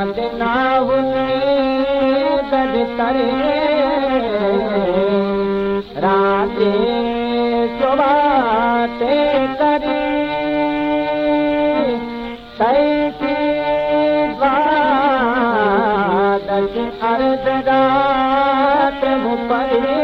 मदना दद करे राधे सुबाते करी सैती द्वादश अर्ध रात मुपरे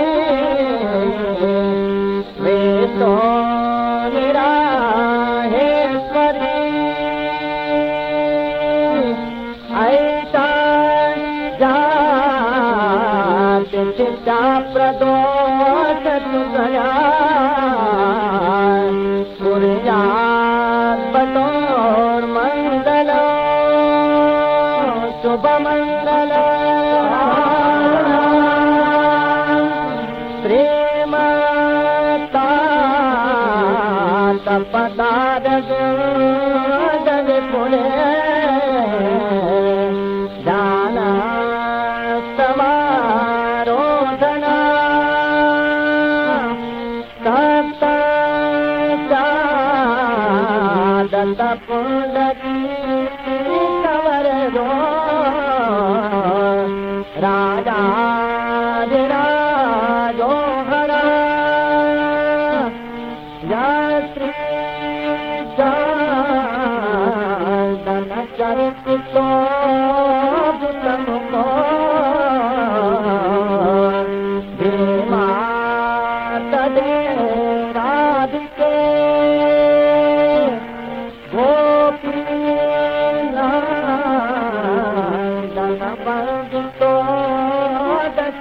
गया। सूर्यात बतौर मंगल शुभ मंगल। प्रेमता तपदार जग the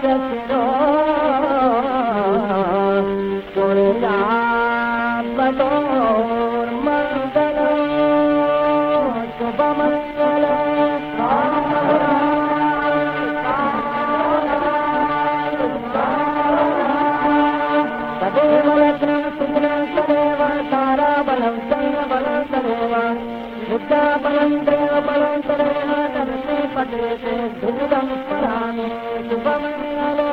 सुवाल सलम सेव्रा बलम دھن دمن کراني صبح من